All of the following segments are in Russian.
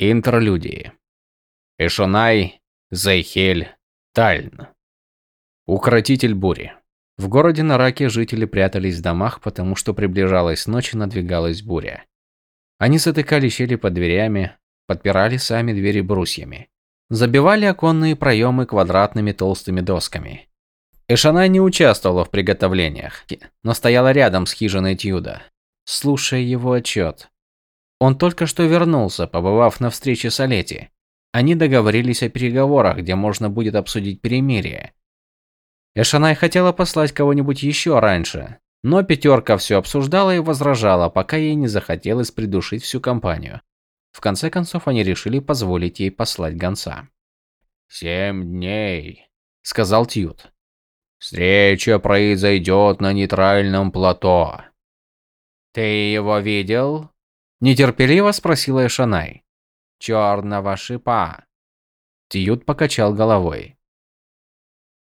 Интерлюдии. Эшонай, Зайхель, Тальн. Укротитель бури. В городе Нараке жители прятались в домах, потому что приближалась ночь и надвигалась буря. Они затыкали щели под дверями, подпирали сами двери брусьями. Забивали оконные проемы квадратными толстыми досками. Эшанай не участвовала в приготовлениях, но стояла рядом с хижиной Тьюда, слушая его отчет. Он только что вернулся, побывав на встрече с Олети. Они договорились о переговорах, где можно будет обсудить перемирие. Эшанай хотела послать кого-нибудь еще раньше, но пятерка все обсуждала и возражала, пока ей не захотелось придушить всю компанию. В конце концов, они решили позволить ей послать гонца. «Семь дней», — сказал Тьют. «Встреча произойдет на нейтральном плато». «Ты его видел?» Нетерпеливо спросила Эшанай. Черного шипа. Тьют покачал головой.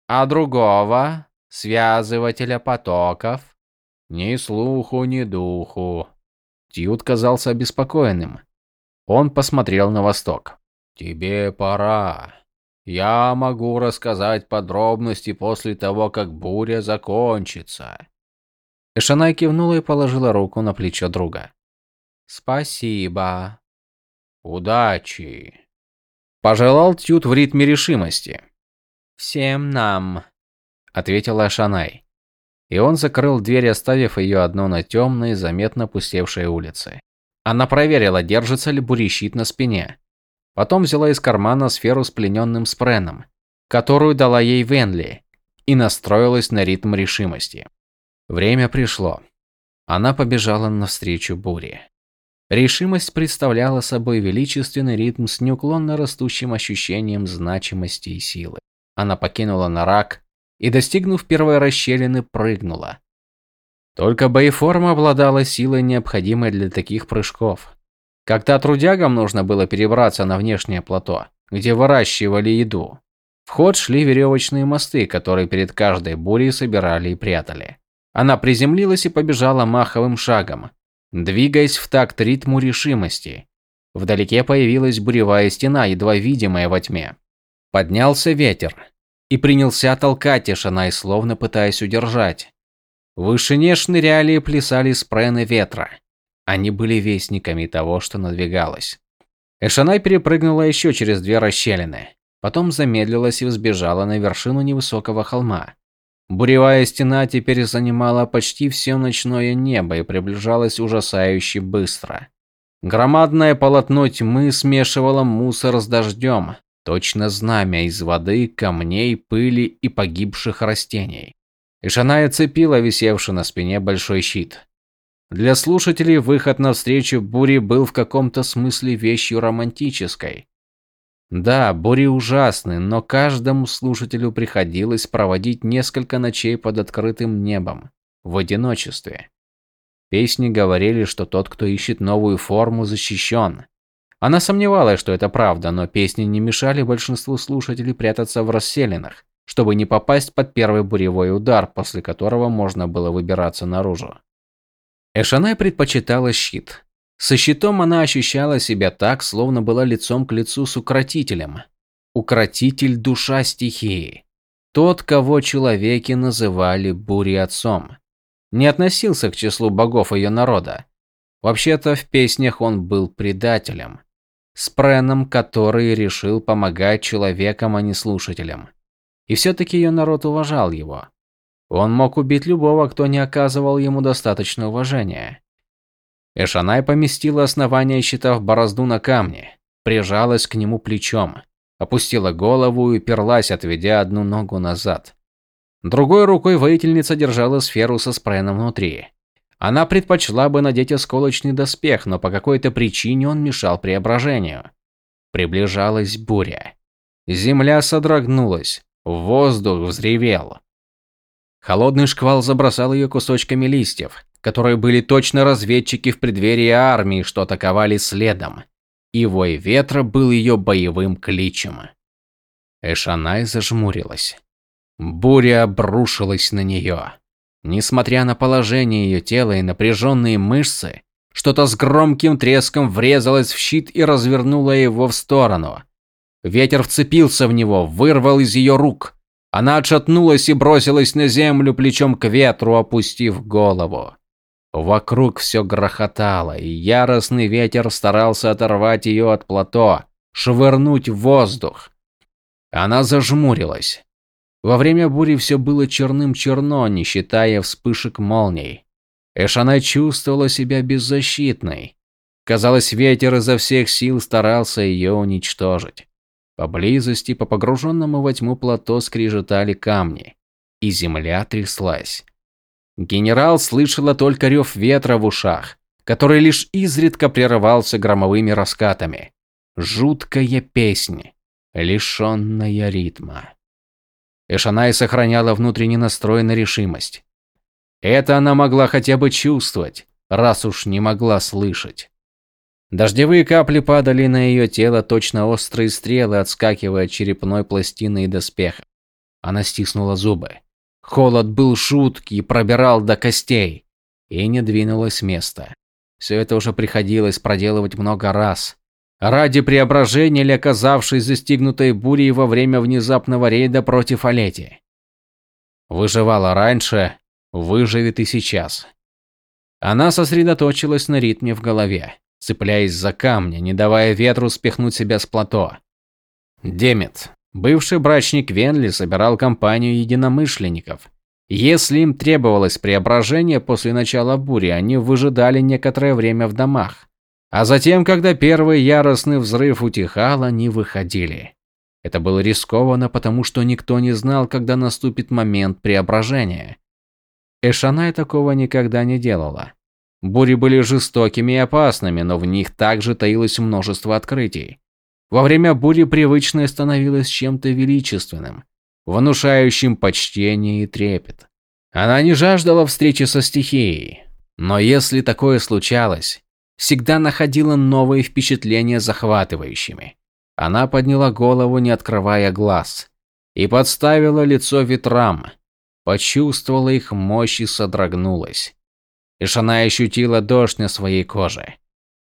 А другого? Связывателя потоков? Ни слуху, ни духу. Тьют казался обеспокоенным. Он посмотрел на восток. Тебе пора. Я могу рассказать подробности после того, как буря закончится. Эшанай кивнула и положила руку на плечо друга. Спасибо. Удачи. Пожелал Тют в ритме решимости. Всем нам, ответила Шанай. И он закрыл дверь, оставив ее одну на темной, заметно пустевшей улице. Она проверила, держится ли бурещит на спине. Потом взяла из кармана сферу с плененным спреном, которую дала ей Венли, и настроилась на ритм решимости. Время пришло. Она побежала навстречу буре. Решимость представляла собой величественный ритм с неуклонно растущим ощущением значимости и силы. Она покинула Нарак и, достигнув первой расщелины, прыгнула. Только боеформа обладала силой, необходимой для таких прыжков. Когда трудягам нужно было перебраться на внешнее плато, где выращивали еду, в ход шли веревочные мосты, которые перед каждой бурей собирали и прятали. Она приземлилась и побежала маховым шагом, двигаясь в такт ритму решимости. Вдалеке появилась буревая стена, едва видимая во тьме. Поднялся ветер и принялся толкать Эшанай, словно пытаясь удержать. В вышине шныряли и плясали спрены ветра. Они были вестниками того, что надвигалось. Эшанай перепрыгнула еще через две расщелины. Потом замедлилась и взбежала на вершину невысокого холма. Буревая стена теперь занимала почти все ночное небо и приближалась ужасающе быстро. Громадное полотно тьмы смешивало мусор с дождем, точно знамя из воды, камней, пыли и погибших растений. Ишаная цепила висевший на спине большой щит. Для слушателей выход навстречу буре был в каком-то смысле вещью романтической. Да, бури ужасны, но каждому слушателю приходилось проводить несколько ночей под открытым небом, в одиночестве. Песни говорили, что тот, кто ищет новую форму, защищен. Она сомневалась, что это правда, но песни не мешали большинству слушателей прятаться в расселинах, чтобы не попасть под первый буревой удар, после которого можно было выбираться наружу. Эшанай предпочитала щит, со щитом она ощущала себя так, словно была лицом к лицу с укротителем. Укротитель – душа стихии. Тот, кого человеки называли бурей-отцом. Не относился к числу богов ее народа. Вообще-то в песнях он был предателем. Спреном, который решил помогать человекам, а не слушателям. И все-таки ее народ уважал его. Он мог убить любого, кто не оказывал ему достаточно уважения. Эшанай поместила основание щита в борозду на камне, прижалась к нему плечом, опустила голову и перлась, отведя одну ногу назад. Другой рукой воительница держала сферу со спреном внутри. Она предпочла бы надеть осколочный доспех, но по какой-то причине он мешал преображению. Приближалась буря. Земля содрогнулась, воздух взревел. Холодный шквал забросал ее кусочками листьев, которые были точно разведчики в преддверии армии, что атаковали следом. И вой ветра был ее боевым кличем. Эшанай зажмурилась. Буря обрушилась на нее. Несмотря на положение ее тела и напряженные мышцы, Что-то с громким треском врезалось в щит и развернуло его в сторону. Ветер вцепился в него, вырвал из ее рук. Она отшатнулась и бросилась на землю плечом к ветру, опустив голову. Вокруг все грохотало, и яростный ветер старался оторвать ее от плато, швырнуть в воздух. Она зажмурилась. Во время бури все было черным-черно, не считая вспышек молний. Эшана чувствовала себя беззащитной. Казалось, ветер изо всех сил старался ее уничтожить. Поблизости, по погруженному во тьму плато, скрежетали камни, и земля тряслась. Генерал слышала только рев ветра в ушах, который лишь изредка прерывался громовыми раскатами. Жуткая песня, лишенная ритма. Эшанай сохраняла внутренний настрой на решимость. Это она могла хотя бы чувствовать, раз уж не могла слышать. Дождевые капли падали на ее тело, точно острые стрелы, отскакивая от черепной пластины и доспеха. Она стиснула зубы. Холод был жуткий, пробирал до костей. И не двинулась с места. Все это уже приходилось проделывать много раз. Ради преображения или оказавшись застигнутой бурей во время внезапного рейда против Олети. Выживала раньше, выживет и сейчас. Она сосредоточилась на ритме в голове цепляясь за камни, не давая ветру спихнуть себя с плато. Демет, бывший брачник Венли, собирал компанию единомышленников. Если им требовалось преображение после начала бури, они выжидали некоторое время в домах. А затем, когда первый яростный взрыв утихал, они выходили. Это было рискованно, потому что никто не знал, когда наступит момент преображения. Эшанай такого никогда не делала. Бури были жестокими и опасными, но в них также таилось множество открытий. Во время бури привычное становилось чем-то величественным, внушающим почтение и трепет. Она не жаждала встречи со стихией, но если такое случалось, всегда находила новые впечатления захватывающими. Она подняла голову, не открывая глаз, и подставила лицо ветрам, почувствовала их мощь и содрогнулась. Ишана ощутила дождь на своей коже.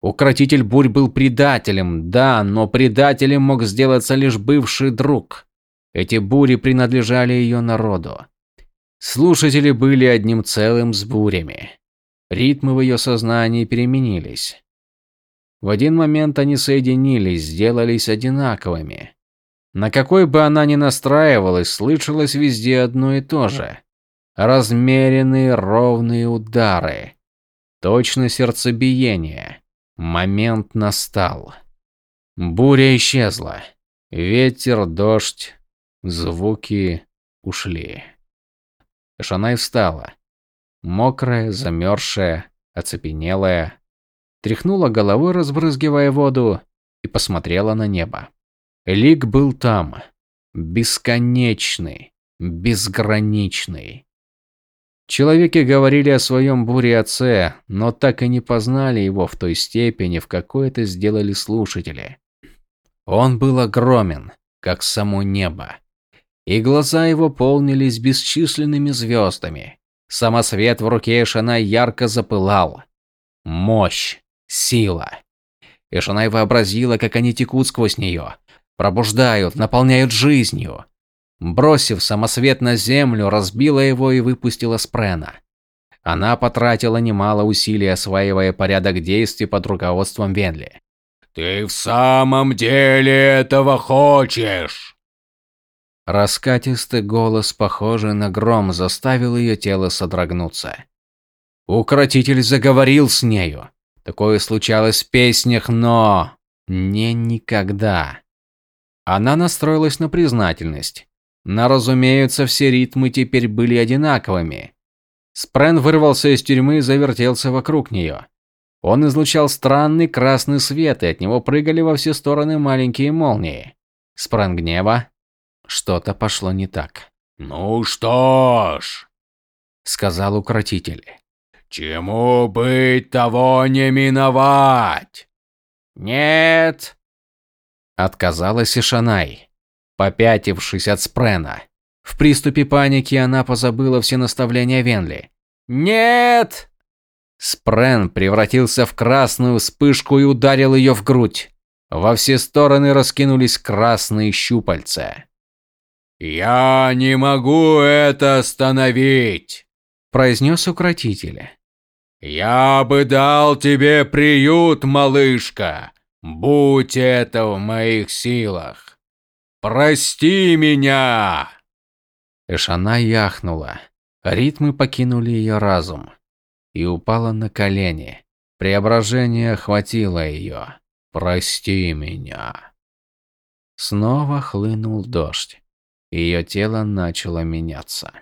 Укротитель бурь был предателем, да, но предателем мог сделаться лишь бывший друг. Эти бури принадлежали ее народу. Слушатели были одним целым с бурями. Ритмы в ее сознании переменились. В один момент они соединились, сделались одинаковыми. На какой бы она ни настраивалась, слышалось везде одно и то же размеренные ровные удары. Точно сердцебиение. Момент настал. Буря исчезла. Ветер, дождь, звуки ушли. Шанай встала. Мокрая, замерзшая, оцепенелая. Тряхнула головой, разбрызгивая воду, и посмотрела на небо. Лик был там. Бесконечный, безграничный. Человеки говорили о своем буре-отце, но так и не познали его в той степени, в какой это сделали слушатели. Он был огромен, как само небо. И глаза его полнились бесчисленными звездами. Самосвет в руке Эшана ярко запылал. Мощь, сила. Эшанай вообразила, как они текут сквозь нее, пробуждают, наполняют жизнью. Бросив самосвет на землю, разбила его и выпустила спрена. Она потратила немало усилий, осваивая порядок действий под руководством Венли. «Ты в самом деле этого хочешь?» Раскатистый голос, похожий на гром, заставил ее тело содрогнуться. Укротитель заговорил с нею. Такое случалось в песнях, но... не никогда. Она настроилась на признательность. Но, разумеется, все ритмы теперь были одинаковыми. Спрен вырвался из тюрьмы и завертелся вокруг нее. Он излучал странный красный свет, и от него прыгали во все стороны маленькие молнии. Спрен гнева. Что-то пошло не так. «Ну что ж», — сказал укротитель. «Чему быть, того не миновать!» «Нет!» — отказалась Ишанай попятившись от спрена. В приступе паники она позабыла все наставления Венли. «Нет!» Спрен превратился в красную вспышку и ударил ее в грудь. Во все стороны раскинулись красные щупальца. «Я не могу это остановить», – произнес укротитель. «Я бы дал тебе приют, малышка, будь это в моих силах. Прости меня!» Эшана яхнула. Ритмы покинули ее разум. И упала на колени. Преображение охватило ее. «Прости меня!» Снова хлынул дождь. Ее тело начало меняться.